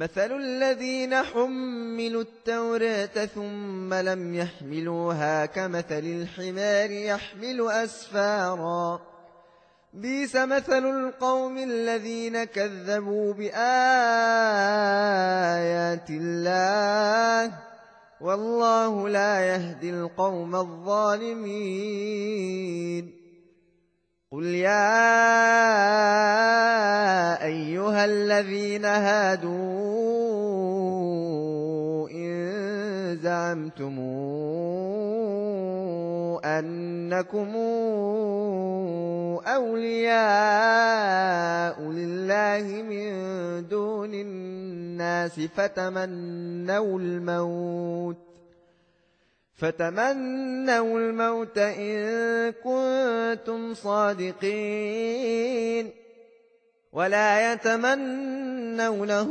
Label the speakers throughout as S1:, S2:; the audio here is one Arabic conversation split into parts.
S1: مثل الذين حملوا التوراة ثم لم يحملوها كمثل الحمار يحمل أسفارا. بيس مثل القوم الذين كذبوا بآيات الله. والله لا يهدي القوم الظالمين. قل يا أيها الذين هادوا زعمتم أنكم أولياء لله من دون الناس فتمنوا الموت فتمنوا الموت إن كنتم صادقين ولا يتمنونه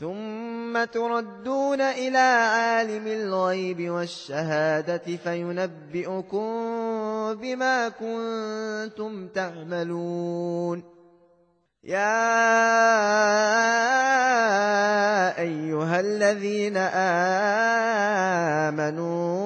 S1: ثم تردون إلى عالم الغيب والشهادة فينبئكم بما كنتم تعملون يا أيها الذين آمنوا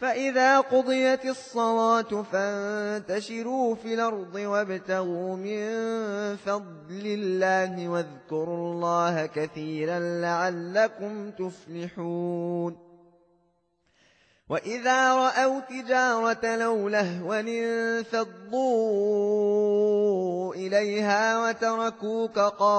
S1: فإذا قضيت الصلاة فانتشروا في الأرض وابتغوا من فضل الله واذكروا الله كثيرا لعلكم تفلحون. وإذا رأوا تجارة لو لهوا انفضوا إليها وتركوك قائما